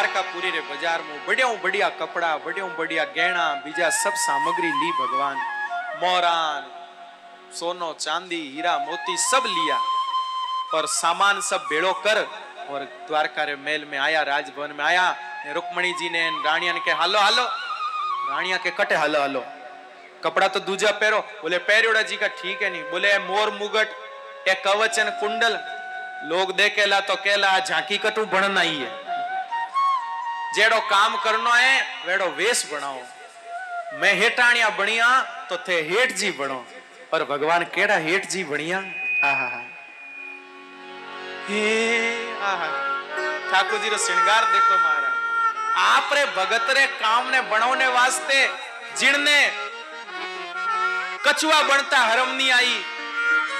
દ્વારકા પુરી રે બજારમાં બડ્યા બડિયા કપડા બડ્યા બડિયા ગહેણા બીજા સબ સામગ્રી લી ભગવાન મોરાન સોનો ચાંદી હીરા મોતી સબ લિયા और सामान सब भेड़ो कर और द्वारका रे मेल में आया राजभवन में आया रुक्मणी जी ने रानिया ने के हालो हालो रानिया के कटे हालो हालो कपड़ा तो दूजा पहरो बोले पैरोड़ा जी का ठीक है नहीं बोले मोर मुगट ए कवचन कुंडल लोग देखेला तो कहला झांकी कटू भण नहीं है જેડો કામ કરનો હે, વેડો વેશ ભણાવો. મેં હેટાણિયા ભણ્યા, તો તે હેઠજી ભણો. પર ભગવાન કેડા હેઠજી ભણ્યા? આહા, હે. આહા ઠાકોરજી નો શૃંગાર દેખો મારા આપરે ભગત રે કામ ને ભણોને વાસ્તે જીણને કચુઆ બનતા હરમની આઈ,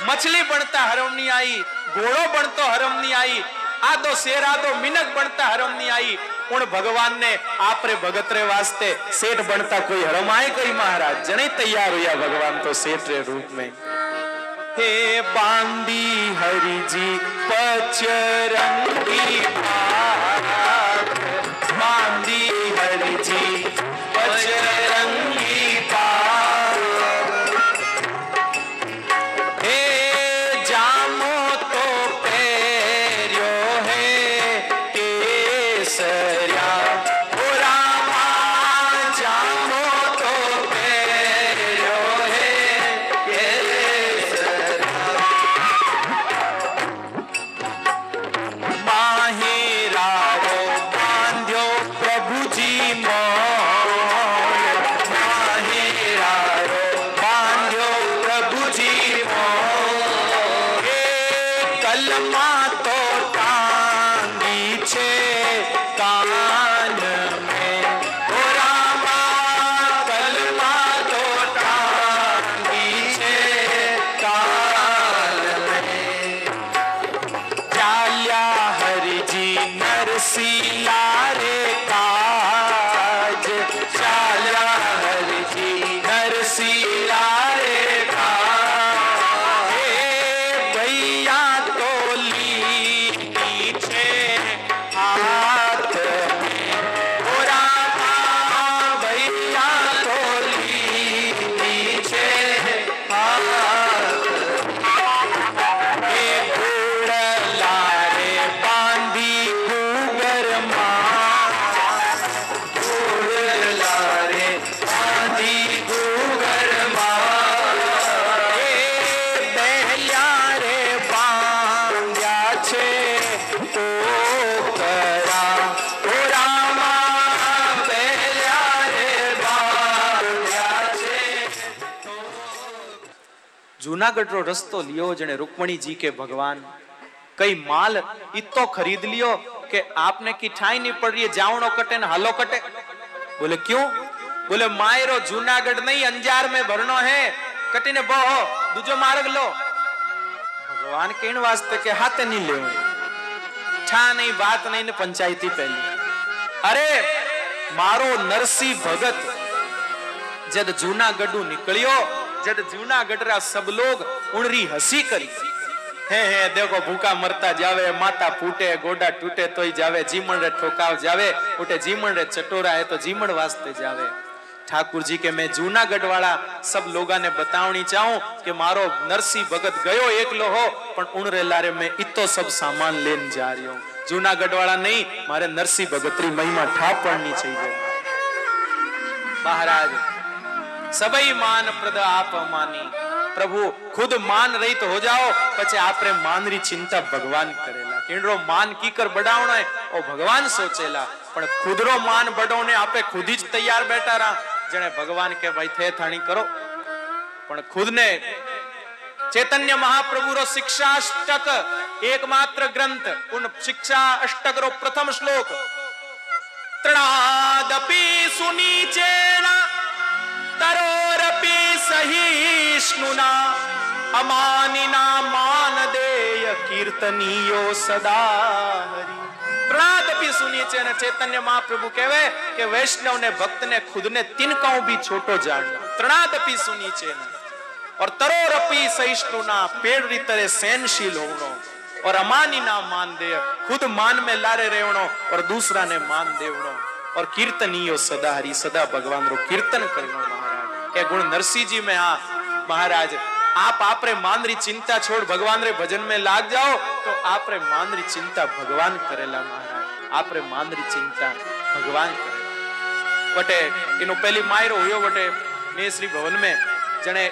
મછલી બનતા હરમની આઈ, ઘોડો બનતો હરમની આઈ, આદો શેર આદો મિનક બનતા હરમની આઈ પણ ભગવાનને આપરે ભગતરે વાસ્તે શેઠ બનતા કોઈ હરમાય કઈ મહારાજ? જણે તૈયાર હોયા ભગવાન તો શેઠ રે રૂપ મેં હે બાંદી હરિજી પચરંગી જૂનાગઢનો રસ્તો લ્યો જેણે રૂકમણીજી કે ભગવાન, કઈ માલ ઇતો ખરીદ લ્યો કે આપને કી ઠાઈ નહીં પડ રહી જાવણો કટે ને હાલો કટે. બોલે, ક્યું? બોલે, માયરો જૂનાગઢ નહીં, અંજાર મે ભરણો હે. કટીને, બહો દૂજો માર્ગ લો. ભગવાન કેણ વાસ્તે કે, હાથે નહીં લેવું ઠા નહીં, વાત નહીં ને પંચાયતી પહેલી. અરે, મારો નરસિંહ ભગત, જદ જૂનાગઢ નીકળ્યો જડ જૂના ગઢરા સબ લોગ ઉણરી હસી કરી. હે હે, દેખો, ભૂકા મરતા જાવે, માતા ફૂટે, ગોડા તૂટે, તોય જાવે, જીમણ રે ઠોકાવ જાવે, ઉઠે જીમણ રે ચટોરા હે તો જીમણ વાસ્તે જાવે. ઠાકુરજી કે, મેં જૂનાગઢ વાળા સબ લોગાને બતાવણી ચાહું કે મારો નરસિંહ ભગત ગયો એકલો હો, પણ ઉણરેલા રે મેં ઇતો સબ સામાન લેન જા રહ્યો જૂનાગઢ વાળા નહીં, મારે નરસિંહ ભગતરી મહિમા ઠાપણની થઈ જાય મહારાજ સબઈ માન પ્રદ આપ માની. પ્રભુ, ખુદ માન રહિત હો જાઓ, પછી આપણે માનરી ચિંતા ભગવાન કરેલા. કેન્દ્રો માન કીકર બડાવણે, ઓ ભગવાન સોચેલા. પણ ખુદરો માન બડોને આપે ખુદ જ તૈયાર બેઠા રા જેણે ભગવાન કે ભાઈ થે થાણી કરો. પણ ખુદને ચેતન્ય મહાપ્રભુ રો શિક્ષા અષ્ટક, એકમાત્ર ગ્રંથ, ઉન શિક્ષા અષ્ટક રો પ્રથમ શ્લોક. ત્રણાદપી સુનીચેના તરોરપી સહિષ્ણુના અમાનિના માનદેય કીર્તનીયો સદા હરિ ત્રણાદપી સુની છે અને ચૈતન્ય મહાપ્રભુ કહેવે કે વૈષ્ણવ ને ભક્ત ને ખુદ ને તિનકાઉ भी छोटो जानना ત્રણાદપી સુની છે और तरोरपी सहिष्णुना पेड़ री तरह सहनशील होनो और अमानी ना मान दे खुद मान में लारे रेवणो और दूसरा ने मान देवणो और कीर्तनियो सदा हरि सदा भगवान रो कीर्तन करनो એ ગુણ નરસિંહજી મેં હા, મહારાજ, આપ આપરે માનરી ચિંતા છોડ ભગવાન રે ભજન મેં લાગ જાઓ, તો આપરે માનરી ચિંતા ભગવાન કરેલા, મહારાજ. આપરે માનરી ચિંતા ભગવાન કરેલા. વટે એનો પહેલી માયરો હોયો, વટે મેં શ્રી ભવન મેં જણે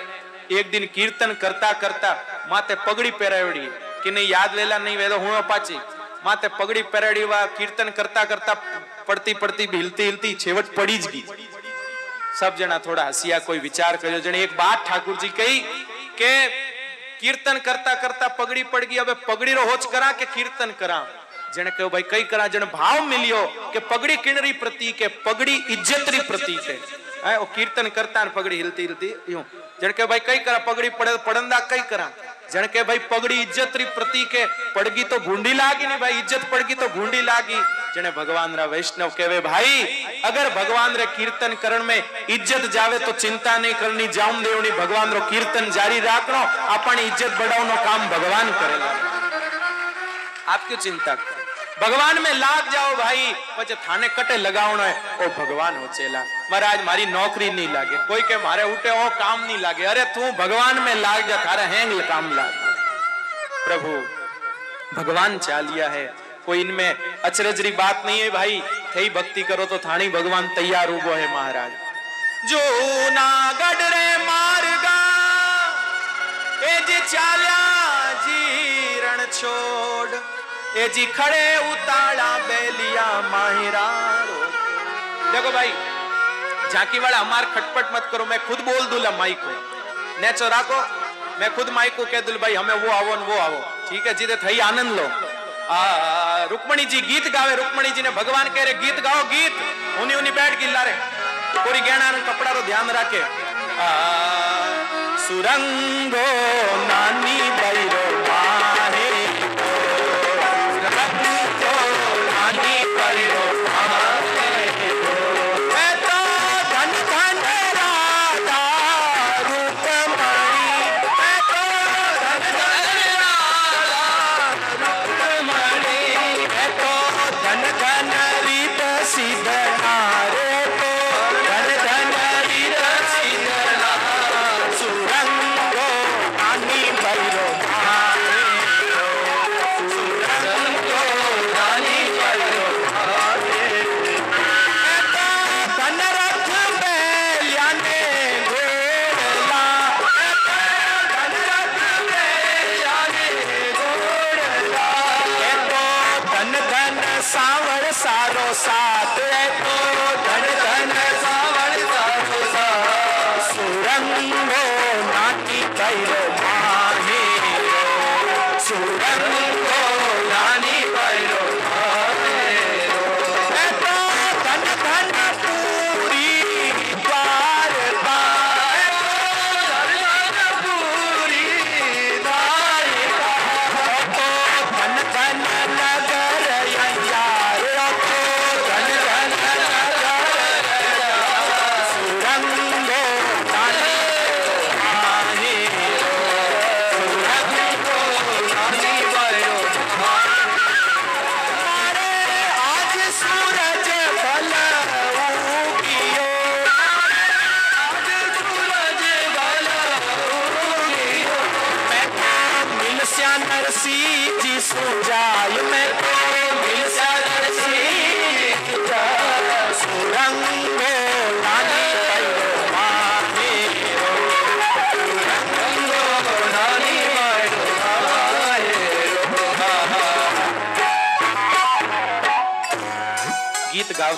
એક દિન કીર્તન કરતા કરતા માતે પગડી પહેરાવડી કે નહીં યાદ લેલા નહીં વેદો, હું પાછી માતે પગડી પહેરાડી કીર્તન કરતા કરતા પડતી પડતી હિલતી હિલતી છેવટ પડી જ ગઈ. સબ જણા થોડા હસિયા કોઈ વિચાર કર્યો. જણે એક બાત ઠાકુરજી કહી કે, કીર્તન કરતા કરતા પગડી પડગી હવે પગડીનો હોચ કરા કે કીર્તન કરા? જેને કહ્યું, ભાઈ, કઈ કરા. જેને ભાવ મિલ્યો કે પગડી કિણરી પ્રતીક, પગડી ઇજ્જતરી પ્રતીક. હે, ઓ કીર્તન કરતા ને પગડી હિલતી હિલતી, યું. જેને કહ્યું, ભાઈ, કઈ કરા? પગડી પડે, પડંદા કઈ કરા? જેને કે ભાઈ પગડી ઇજ્જત રી પ્રતીકે પડગી તો ગુંડી લાગી ને ભાઈ ઇજ્જત પડગી તો ગુંડી લાગી. જેને ભગવાન રા વૈષ્ણવ કહેવે, ભાઈ, અગર ભગવાન રે કીર્તન કરણ મે ઇજ્જત જાવે તો ચિંતા નહીં કરની જામ દેવની ભગવાન રો કીર્તન જારી રાખનો આપણ ઇજ્જત બડાવનો કામ ભગવાન કરેલા. આપ ક્યું ચિંતા કરો? भगवान में लाग जाओ भाई पचे थाने कटे लगाओ है ओ भगवान हो चेला महाराज मारी नौकरी नहीं लागे कोई के मारे उठे ओ काम नहीं लागे अरे तू भगवान में लाग जा थारे हैंग काम लाग प्रभु भगवान चा है कोई इनमें अचरजरी बात नहीं है भाई थी भक्ति करो तो थानी भगवान तैयार उगो है महाराज जो ना गढ़ मारगा ए जे चाल्या जीरण छोड़ ए जी खड़े उताड़ा बेलिया माहिरा देखो भाई झांकी वाला हमार खटपट मत करो मैं खुद बोल दूला माइक को नेचो राखो मैं खुद माइक को कह दूल भाई हमें वो आवो न वो आवो ठीक है जीते थई आनंद लो आ रुक्मणी जी गीत गावे रुक्मणी जी ने भगवान कह रहे गीत गाओ गीत उनी उनी बैठ गिल्ला रे पूरी गहना ने कपड़ा रो ध्यान रखे आ सुरंगो नानी बैरो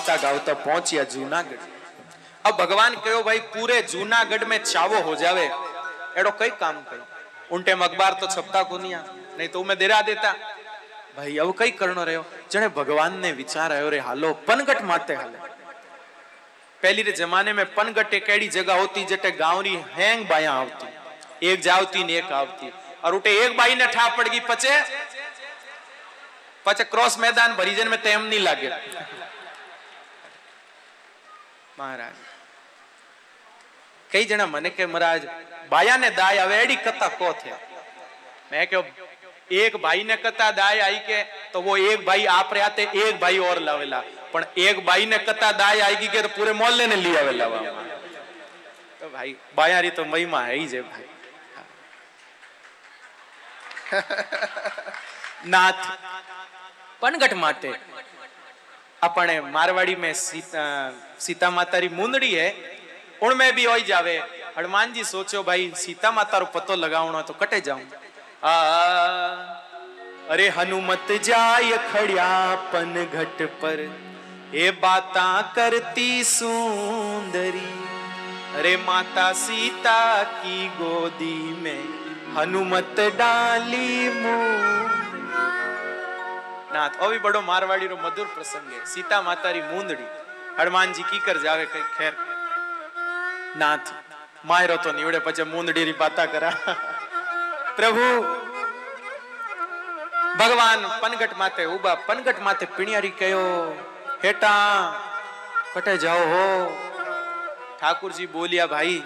गीत गावता गावता पहुंचिया जूनागढ़ अब भगवान कहो भाई पूरे जूनागढ़ में चावो हो जावे एड़ो कई काम करो उन टाइम अखबार तो छपता को नहीं नहीं तो मैं देरा देता भाई अब कई करनो रहो जने भगवान ने विचार आयो रे हालो पनगट माते हाले पहली रे जमाने में पनगट एक एड़ी जगह होती जटे गांव री हैंग बाया आवती एक जावती ने एक आवती और उठे एक बाई ने ठा पड़ गई पचे पचे क्रॉस मैदान भरीजन में तेम नहीं लागे મહારાજ. કઈ જણા મને કે, મહારાજ, બાયાને દાય હવે એડી કથા કો થયા? મેં કે એક ભાઈ ને કથા દાય આવી કે, તો વો એક ભાઈ આપ રાતે એક ભાઈ ઓર લાવેલા. પણ એક ભાઈ ને કથા દાય આવી ગઈ કે પૂરે મોલ્લે ને લઈ આવેલા તો ભાઈ, બાયારી તો મહિમા હઈ છે ભાઈ. નાથ. પનગટ માટે. अपने मारवाड़ी में सीता सीता माता री मुंदड़ी है उनमें भी हो जावे हनुमान जी सोचो भाई सीता माता रो पतो लगावनो तो कटे जाऊं आ अरे हनुमत जाय खड़िया पन घट पर ए बाता करती सुंदरी अरे माता सीता की गोदी में हनुमत डाली मुंह નાથ અવી બડો મારવાડીનો મધુર પ્રસંગે સીતા માતારી મૂંદડી. હનુમાનજી કીકર જાવે કઈ ખેર? નાથ, માયરો તો નીવડે પછી મૂંદડી ની પાતા કરા. પ્રભુ, ભગવાન પનગટ માથે ઉબા પનગટ માથે પીણિયારી કયો, હેટા, કટે જાઓ હો. ઠાકુરજી બોલ્યા, ભાઈ,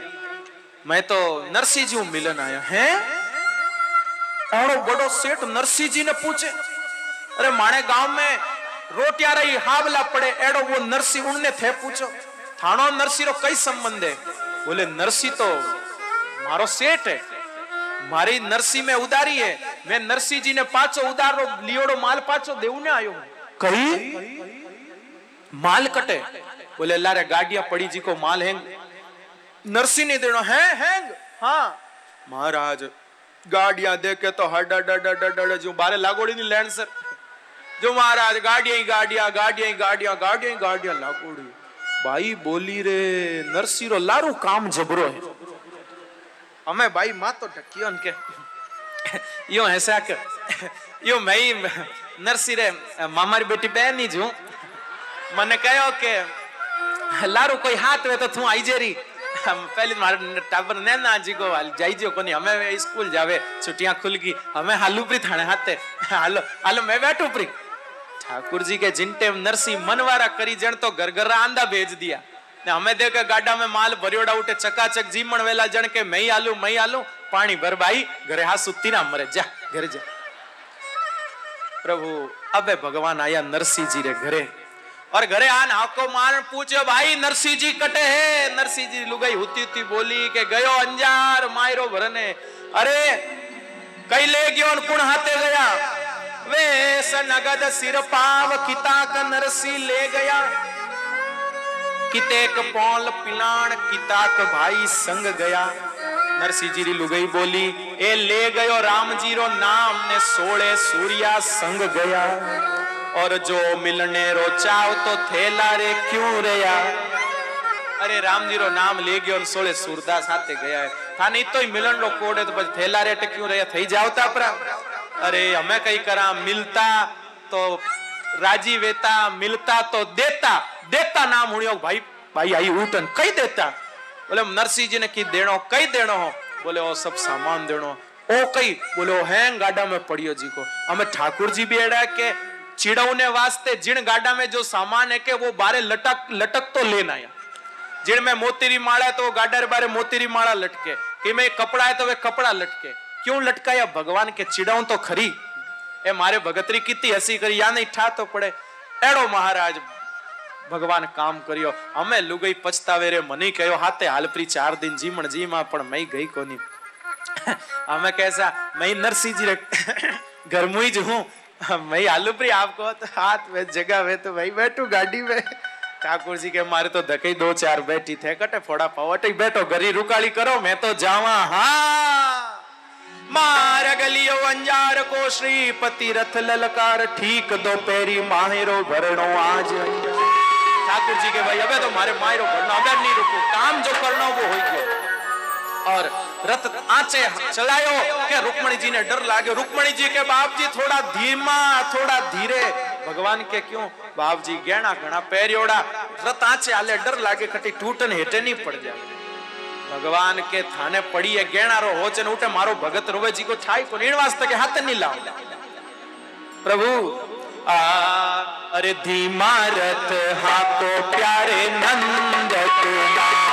મેં તો નરસિંહજી મિલન આયો. હે? ઓણો બડો શેઠ નરસિંહજી ને પૂછે. अरे माने गांव में रोटिया रही हावला पड़े एड़ो वो नरसिंह उनने थे पूछो थानो नरसिंह रो कई संबंध है बोले नरसिंह तो मारो सेठ है મારી નરસિંહ મેં ઉદારી હે મેં નરસિંહ जी ने પાછો ઉદારો લીઓડો માલ પાછો દેવું ને આયો કઈ माल कटे बोले लारे गाड़िया पड़ी जी को माल हैंग नरसिंह ने देनो है हैंग हाँ महाराज गाड़ियां देखे तो हडा डडा डडा जो बारे लागोड़ी नहीं लैंड सर जो જો મહારાજ ગાડિયા ગાડિયા ગાડિયા ગાડિયા ગાડિયા ગાડિયા લાકોડી. ભાઈ બોલી રે નરસિંહરો લારું કામ જબરો હે. અમે ભાઈ માં તો ઢક્યો ને કે, યો હેસા કે, યો મેં નરસિંહ રે મામારી બેટી બહેની છું મને કહ્યો કે, લારું કોઈ હાથ વે તો તું આઈ જેરી. પહેલી મારે ટાબર ને ના જીગો જઈ જો કોની. અમે સ્કૂલ જાવે છુટ્ટિયા ખુલ ગઈ અમે હાલુપરી થાણે હાથે. હાલો હાલો, મેં બેઠું પ્રી ठाकुर जी के जिनटे नरसी मनवारा करी जण तो घर घर आंदा भेज दिया ने हमें देखे गाडा में माल भरियोड़ा उठे चकाचक जीमण वेला जण के मैं आलू मैं आलू पानी भर भाई घरे हा सुती ना मरे जा घरे जा प्रभु अबे भगवान आया नरसिंह जी रे घरे और घरे आन हाको मान पूछो भाई नरसिंह जी कटे है नरसिंह जी लुगाई हुती हुती बोली के गयो अंजार मायरो भरने अरे कई ले गयो कुण हाथे गया वे नगद सिर पाव किताक नरसी ले गया कितेक पौल पिलाण किताक भाई संग गया नरसिंह जी लुगई बोली ए ले गयो राम जी रो नाम ने सोले सूर्या संग गया और जो मिलने रो चाव तो थेला रे क्यों रया अरे राम जी रो नाम ले गयो और सोले सूरदा साथे गया है था नहीं तो मिलन रो कोड है तो પછી થેલા રેટ ક્યું રહ્યા થઈ જાવતા પરા અરે અમે કઈ કરા મિલતા તો રાજી વેતા મિલતા તો દેતા देता नाम हुणियो भाई भाई आई उठन कई देता बोले नरसिंह जी ने की देनो कई देनो हो बोले ओ सब सामान देनो ओ कई बोले ओ हैंग गाडा में पड़ियो जी को हमें ठाकुर जी भी एड़ा के चिड़ौने वास्ते जिन गाडा में जो सामान है के वो बारे लटक लटक तो लेना आया जिन में मोतीरी माला है तो वो गाडा रे बारे मोतीरी माला लटके कि में कपड़ा है तो वे कपड़ा लटके क्यों लटकाया भगवान के चिड़ाऊ तो खरी ए मारे भगतरी कितनी हसी करी या नहीं ठा तो पड़े एड़ो महाराज ભગવાન કામ કર્યો અમે લુગઈ પછતાવે રે મને કયો હાથે હાલપરી ચાર દિન જીમણ જીમાં પણ મેં ગઈ કોની અમે कैसा मैं नरसिंह जी रे घर में ही जो हूँ मैं आलूप्री आपको तो हाथ में जगह में तो भाई बैठू गाड़ी में ठाकुर जी के मारे तो धकई दो चार बैठी थे कटे फोड़ा पावट बैठो गरी रुकाली करो मैं तो जावा हाँ मार गलियो अंजार को श्रीपति रथ ललकार ठीक दो पैरी माहेरो भरणो आज ठाकुर जी के भाई अबे तो मारे मायरो भरना अबे नहीं रुको काम जो करना वो हो गयो और रथ आंचे चलायो के रुक्मणी जी ने डर लागे रुक्मणी जी के बाप जी थोड़ा धीमा थोड़ा धीरे भगवान के क्यों बाप जी गहना घना पैरियोड़ा रथ आंचे आले डर लागे कटी टूटन हेटे नहीं पड़ जाए ભગવાન કે થાને પડીએ ગેણારો હોચે ને ઉઠે, મારો ભગત રોવે જીગો થાય કો નીણ વાસ્તે કે હાથની લાવ. પ્રભુ, આ અરે ધીમારત હાકો પ્યારે નંદ કુમાર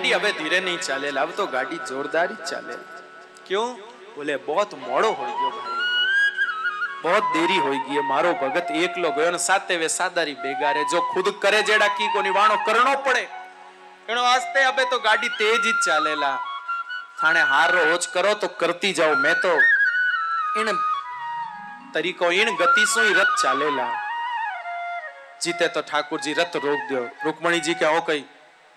ગાડી હવે ધીરે નહીં ચાલે, લાવ તો ગાડી જોરદાર જ ચાલે. ક્યું? બોલે, બહોત મોડો હોઈ ગયો ભાઈ. બહોત દેરી હોઈ ગઈ મારો ભગત એકલો ગયો ને સાતે વે સાદારી ભેગા રે. જો ખુદ કરે જેડા કી કોની વાણો કરણો પડે. એનો આસ્તે હવે તો ગાડી તેજ જ ચાલેલા. થાણે હારો ઓછ કરો તો કરતી જાઓ મેં તો. એને તરીકો ઈણ ગતિ સુઈ રથ ચાલેલા. જીતે તો ઠાકોરજી રથ રોક દો રૂકમણીજી કે હો કઈ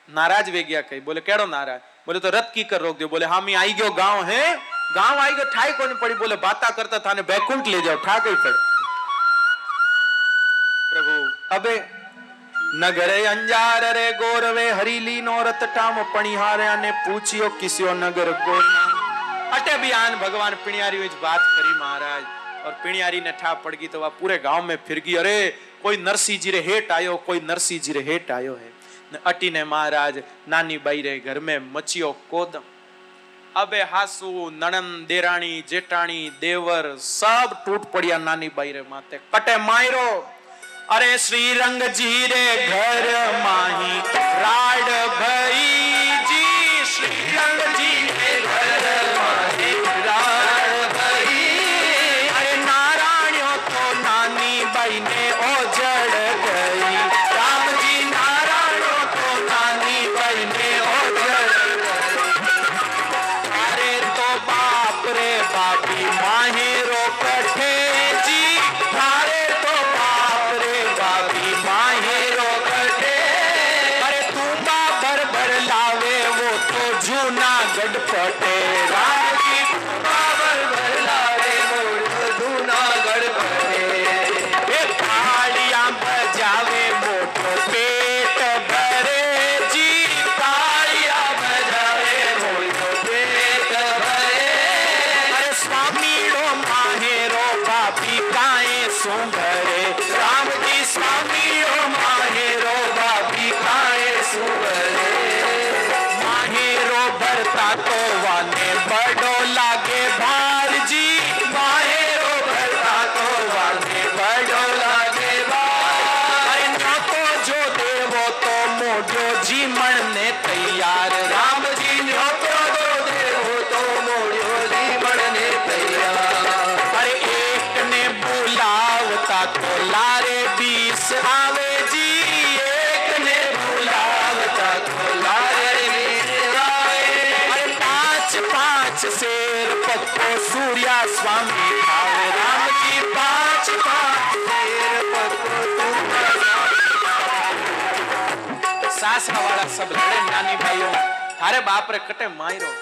नाराज वेगिया कही बोले केड़ो नाराज बोले तो रथ की कर रोक दियो बोले हम आई गयो गांव है गांव आई गयो ठाई कोनी पड़ी बोले बाता करता था ने बैकुंठ ले जाओ ठा गई पड़ प्रभु अबे न घरे अंजार रे गोरवे हरीली नो रत टाम पणिहारे ने पूछियो किसियो नगर को अटे बियान भगवान पिणियारी विच बात करी महाराज और पिणियारी ने ठा पड़ गई तो वह पूरे गांव में फिर गई अरे कोई नरसी जी रे हेट आयो कोई नरसी जी रे हेट आयो है અટીને મહારાજ, નાની બાઈરે ઘરમે મચિયો કોદમ. અબે હાસુ, નણંદ, દેરાણી, જેઠાણી, દેવર સબ તૂટ પડ્યા નાની બાઈરે માતે કટે માયરો, અરે શ્રી રંગજી રે ઘર માહી. રાડ ભઈ જી શ્રી રંગજી રે ઘર માહી. રાડ ભઈ, અરે નારાયણ તો નાની બાઈને ઓજર தையா ચશ્મા વાળા સબ રડે નાની ભાઈઓ. હારે બાપરે કટે માર્યો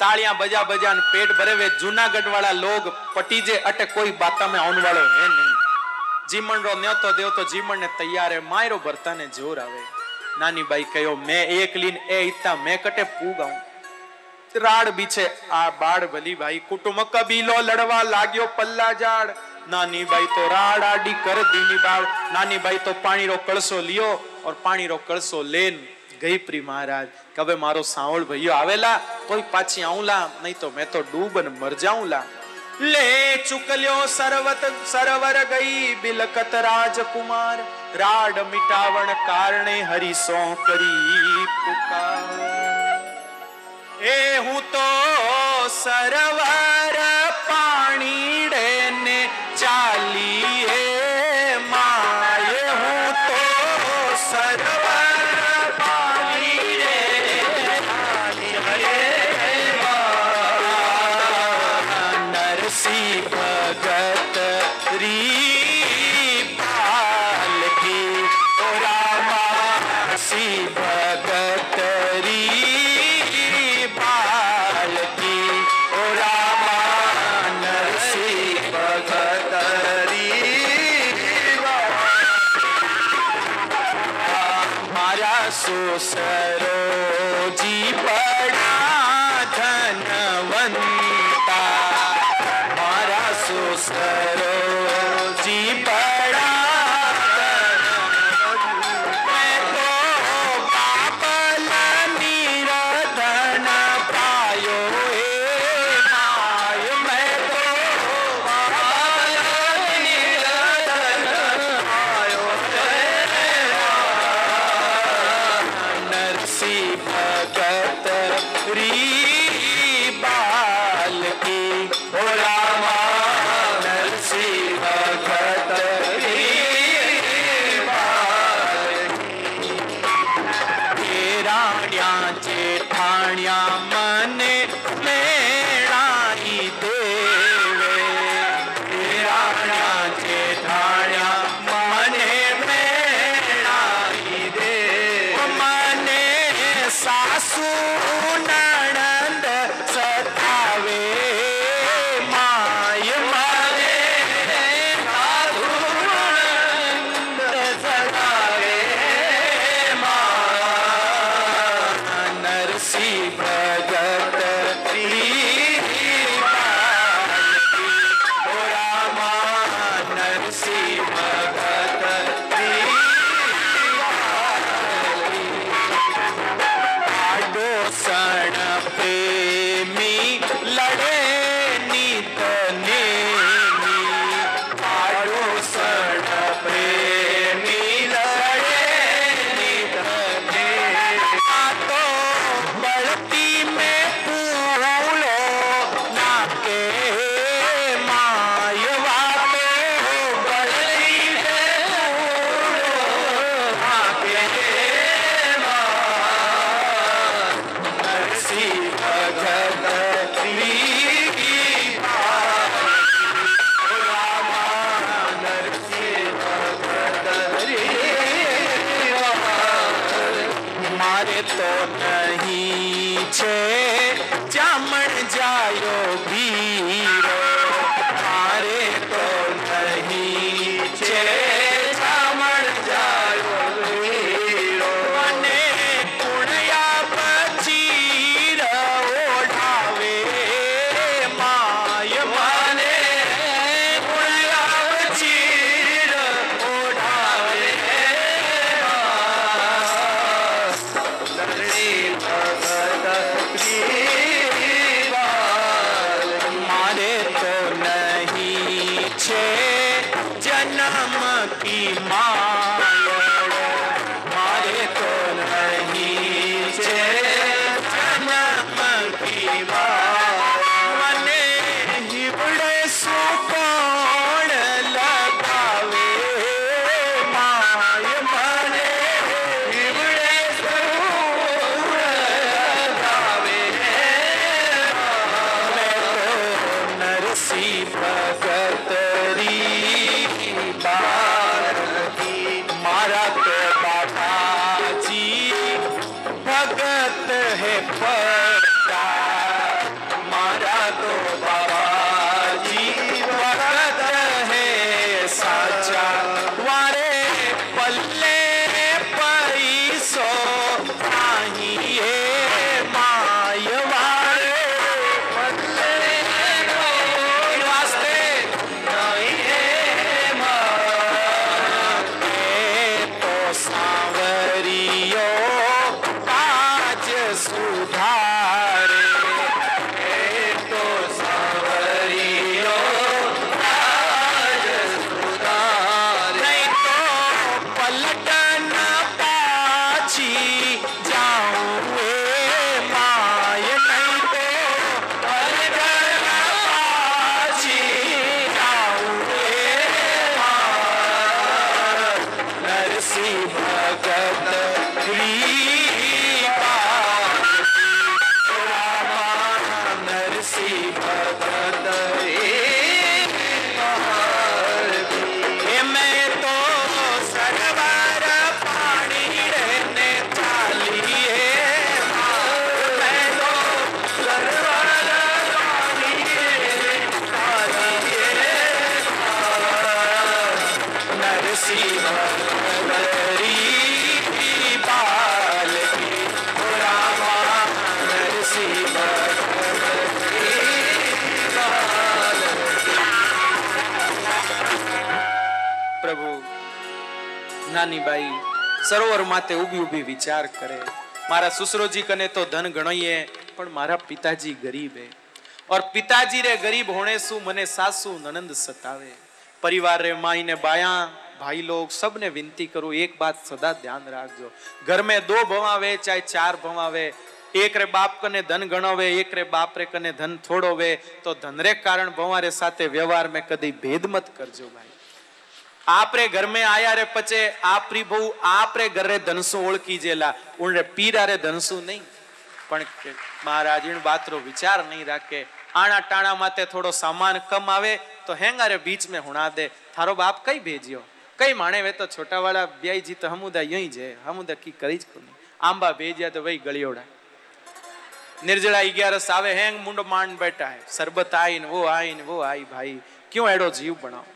તાળિયા બજા બજા ને પેટ ભરેવે. જુનાગઢ વાળા લોગ પટીજે અટે કોઈ બાતા મે આઉન વાળો હે નહીં. જીમણ રો ન્યતો દેવ તો જીમણ ને તૈયારે. માયરો ભરતા ને જોર આવે. નાની બાઈ કયો, મે એકલીન એ ઇતા મે કટે પૂગાઉં રાડ બીછે આ બાળ ભલી ભાઈ કુટુંબ કબીલો લડવા લાગ્યો પલ્લા જાડ નાની બાઈ તો રાડ આડી કર દીની બાળ. નાની બાઈ તો પાણી રો કળસો લ્યો. और પાણી રો કળસો લેન ગઈ પ્રી મહારાજ કે હવે મારો સાવળ ભાઈઓ આવેલા તોય પાછી આઉલા નહીં તો મેં તો ડૂબન મર જાઉંલા લે ચુકલ્યો સરવત સરવર ગઈ બિલકત રાજકુમાર રાડ મિટાવણ કારણે હરિસો કરી પુકાર એ હું તો સરવર પાણી ને ચાલી હે ભગત હે પક્કા Thank you. સરોવર માથે ઊભી ઊભી વિચાર કરે. મારા સુસરોજી કને તો ધન ગણોઈએ પણ મારા પિતાજી ગરીબ હે. ઓર પિતાજી રે ગરીબ હોણે શું મને સાસુ નનંદ સતાવે? પરિવાર રે માઈ ને બાયા, ભાઈ લોગ સબને વિનંતી કરું, એક વાત સદા ધ્યાન રાખજો. ઘર મે દો ભવાવે, ચાહે ચાર ભવાવે. એક રે બાપ કને ધન ગણોવે, એક રે બાપ રે કને ધન થોડોવે. તો ધનરે કારણ ભવારે સાથે વ્યવહાર મેં કદી ભેદ મત કરજો ભાઈ. આપરે ઘર में आया रे पचे आपरी बहु आपरे घर रे धनसु ओळखी जेला उन रे पीरा रे धनसु नहीं પણ કે મહારાજ ઈણ બાતરો વિચાર નહીં રાખે આણા ટાણા માતે થોડો સામાન કમ આવે તો હેંગારે બીચ में હુણા દે થારો બાપ કઈ ભેજ્યો કઈ માણે વે તો છોટા વાળા બ્યાઈ જી તો હમુદા યઈ જે હમુદા કી કરી જ કોની આંબા ભેજ્યા તો વઈ ગળિયોડા निर्जला ग्यारस आवे हैंग मुंडो માંડ બેઠા હે શરબત આઈ ને વો આઈ ને વો આઈ ભાઈ क्यों એડો જીવ બનાવો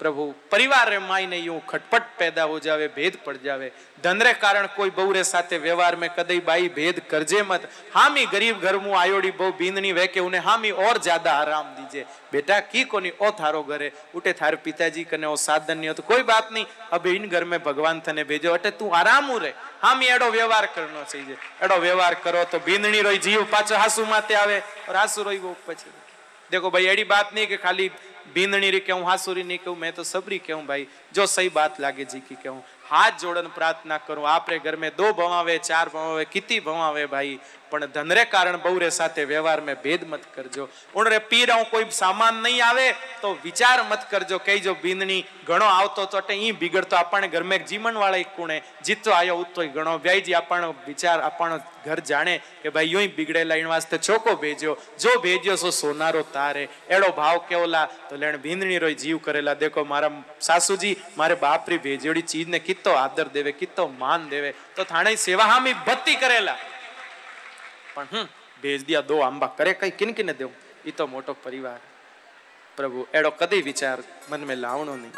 પ્રભુ પરિવાર માઈ ને यूं खटपट पैदा हो जावे भेद पड़ जावे धन रे कारण कोई बहुरे साथे व्यवहार में कदई बाई भेद करजे मत हामी गरीब घर मु आयोड़ी बहु बींदनी वे के उन्हें हामी और ज्यादा आराम दीजिए बेटा की कोनी ओ थारो घरे उठे थारे पिताजी कने ओ साधन नहीं हो तो कोई बात नहीं अब इन घर में भगवान थने भेजो अटे तू आराम रे हामी एडो व्यवहार करनो चाहिए एडो व्यवहार करो तो बींदनी रोई जीव पाछो हासू माते आवे और हासू रोई वो पछी देखो भाई एडी बात नहीं कि खाली ભીંદણી રી કહું હાસુરી નહીં કહું, મેં તો સબરી કહું, ભાઈ, જો સહી બાત લાગે જી કી કહું હાથ જોડન પ્રાર્થના કરું, આપરે ઘર મેં દો ભવાવે, ચાર ભવાવે, કિતી ભવાવે, ભાઈ, પણ ધનરે કારણ બહુરે સાથે વ્યવહાર મેં ભેદ મત કરજો. ઉણરે પીર હું કોઈ સામાન નહીં આવે, તો વિચાર મત કરજો. કહીજો ભીંદણી ઘણો આવતો તો એટલે ઈ બિગડતો, આપણને ઘર મેં જીમન વાળા એક કુણે જીતો આવ્યો ઉતો ઘણો, વ્યાયજી આપણો વિચાર, આપણો ઘર જાણે કે ભાઈ યું બિગડેલા એન વાસ્તે ચોકો ભેજ્યો. જો ભેજ્યો સો સોનારો તારે. એડો ભાવ કેવલા? તો લેણ ભીંદણી રોય જીવ કરેલા. દેખો મારા સાસુજી, મારે બાપરી ભેજ્યોડી ચીજને કિત્તો આદર દેવે, કિત્તો માન દેવે. તો થાણે સેવા હામી ભક્તિ કરેલા. પણ હમ ભેજ દિયા દો આંબા કરે કઈ? કિન કિને દેવું? એ તો મોટો પરિવાર. પ્રભુ, એડો કદી વિચાર મન મેં લાવણો નહીં.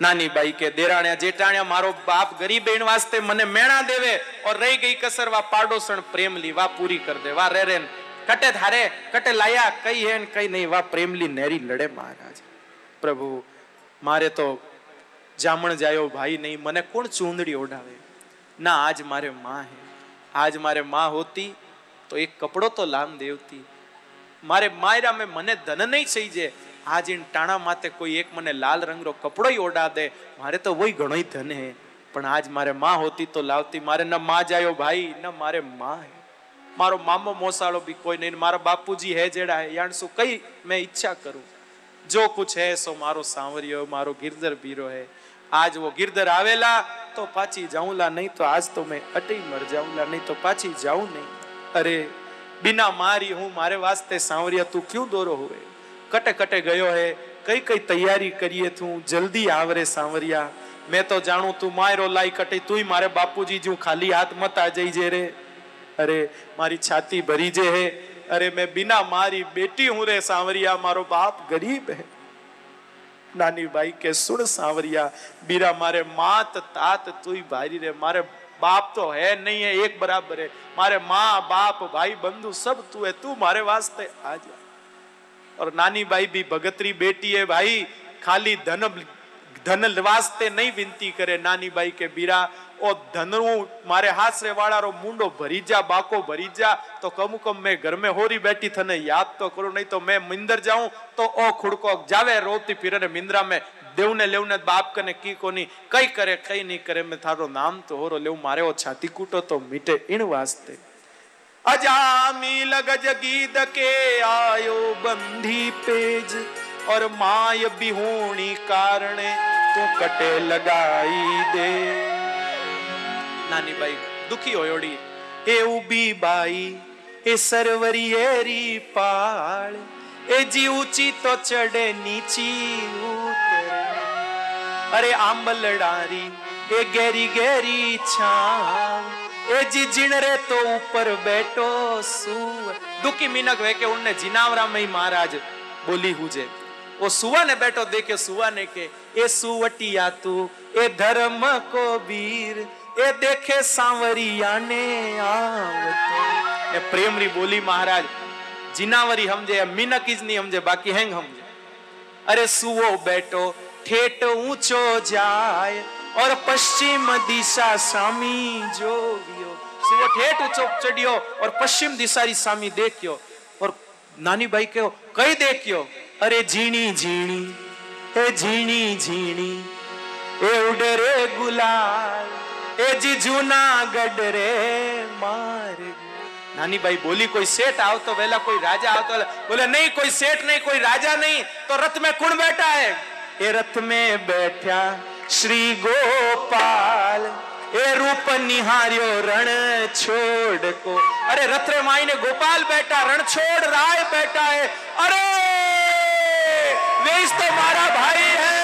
નાની બાઈ કે દેરાણ્યા જેટાણ્યા મારો બાપ ગરીબ એન વાસ્તે મને મેણા દેવે ઓર રહી ગઈ કસરવા પાડોસણ પ્રેમ લી વા પૂરી કર દે વા રે રેન કટે ધારે, કટે લાયા, કઈ હે કઈ નહીં વા પ્રેમલી નેરી લડે મહારાજ. પ્રભુ, મારે તો જામણ જાયો ભાઈ નહીં, મને કોણ ચૂંદડી ઓઢાવે? ના, આજ મારે માં હે. આજ મારે માં હોતી, તો એક કપડો તો લામ દેવતી. મારે માયરા મેં મને ધન નહીં થઈ છે આજ ઇન ટાણા માથે કોઈ એક મને લાલ રંગનો કપડો ઓડા દે, મારે તો વોય ઘણોય ધન. હે પણ આજ મારે માં હોતી તો લાવતી, મારે ન માં જાયો ભાઈ, ન મારે માં મારો મામો મોસાળો બી કોઈ નહીં, મારા બાપુજી હે જેડા હે. યાણ શું કઈ મેં ઈચ્છા કરું? જો કુછ હે સો મારો સાંવર્યો, મારો ગિરધર બીરો હે. આજ વો ગિરધર આવેલા તો પાછી જાઉંલા, નહીં તો આજ તો મેં અટી મર જાઉંલા, નહીં તો પાછી જાઉં નહીં. અરે, બિના મારી હું, મારે વાસ્તે સાંવર્યા તું ક્યું દોરો હોય કટે કટે ગયો હે. કઈ કઈ તૈયારી કરીએ તું? જલ્દી આવરે સાંવરિયા. મેં તો જાણું તું માયરો લાઈ કટે તુંય મારે બાપુજી જું ખાલી હાથ મતા જઈ જે રે. અરે, મારી છાતી ભરી જે હે. અરે, મેં બિના મારી બેટી હું રે સાંવરિયા. મારો બાપ ગરીબ હે. નાની બાઈ કે સુણ સાંવરિયા. બીરા મારે માત તાત તુંય ભારી રે. મારે બાપ તો હે નહીં હે, એક બરાબર હે. મારે મા, બાપ, ભાઈ, બંધુ સબ તું હે. તું મારે વાસ્તે આજા और नानी भाई भी भगतरी बेटी है भाई खाली धन धन वास्ते नहीं विनती करे नानी बाई के बीरा ओ धनरू मारे हाथ से वाला रो मुंडो भरी जा बाको भरी जा तो कम कम मैं घर में होरी बैठी थने याद तो करो नहीं तो मैं मिंदर जाऊं तो ओ खुड़को जावे रोती फिर मिंद्रा में દેવને લેવને બાપ કને કી કોની કઈ કરે કઈ નહીં કરે મેં તારો નામ તો હોરો લેવું મારે ઓ છાતી કૂટો તો મીટે ઈણ વાસ્તે અજામી લગજ ગીત કે આયો બંધી પેજ और माय बिहोणी કારણે તું કટે લગાઈ દે નાની બાઈ દુખી હોયોડી એ ઉબી બાઈ એ સરવરી એરી પાળ એ જી ઊંચી તો ચડે નીચી ઉતરે અરે આંબલડારી એ ગેરી ગેરી છાવ એ જીજીણ રે તો ઉપર બેઠો સુવ. દુખી મિનક વે કે ઉણને જિનાવરામય મહારાજ બોલી હુજે ઓ સુવાને બેઠો દેખે, સુવાને કે, એ સુવટિયા તું એ ધર્મ કો વીર એ દેખે સાંવરિયાને આવતો. એ પ્રેમરી બોલી મહારાજ, જિનાવરી સમજે મિનક જ નહીં સમજે, બાકી હેંગ સમજે. અરે સુવો બેઠો, ઠેઠ ઊંચો જાય और पश्चिम दिशा सामी જોવ્યો સુવો ઠેઠ ઊંચો ચડ્યો और पश्चिम दिशा री सामी દેખ્યો और નાની બાઈ કહ્યો કઈ દેખ્યો અરે ઝીણી ઝીણી એ ઝીણી ઝીણી એ ઉડરે ગુલાલ એ જી જૂનાગઢ રે માર નાની બાઈ બોલી કોઈ શેઠ આવતો વેલા કોઈ રાજા આવતો બોલે નહીં કોઈ શેઠ નહીં કોઈ રાજા નહીં તો રથ में कौन बैठा है એ રથ में બેઠ્યા શ્રી ગોપાલ, એ રૂપ નિહાર્યો રણ છોડ કો અરે રથરે માઈને ગોપાલ બેટા રણ છોડ રાય બેટા હે અરે, વેશ તો મારા ભાઈ હે.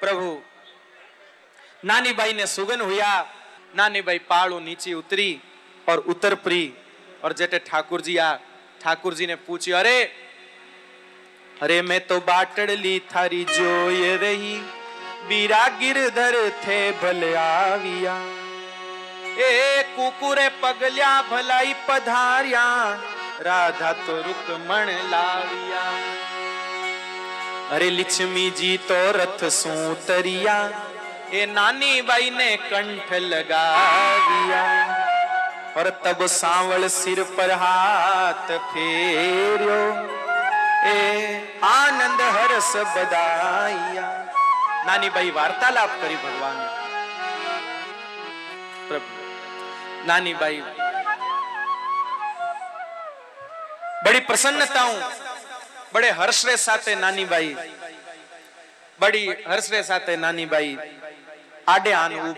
प्रभु नानी बाई ने सुगन हुआ नानी बाई पाड़ू नीचे उतरी और उतर परी और जेटे ठाकुर जी आ ठाकुर जी ने पूछी अरे अरे मैं तो बाटड़ली थारी जोय रही बीरा गिरधर थे भले आविया ए कुकुरे पगल्या भलाई पधारिया राधा तो रुकमण लाविया अरे लक्ष्मी जी तो रथ सूतरिया, ए नानी बाई ने कंठ लगा दिया और तब सांवल सिर पर हाथ फेरियो, ए आनंद हर्ष बदाइया। नानी बाई वार्तालाप करी भगवान। प्रभु, नानी बाई। बड़ी प्रसन्नता हूँ। બડે હર્ષરે સાથે નાની બાઈ. બડી હર્ષરે સાથે નાની બાઈ. આડે આન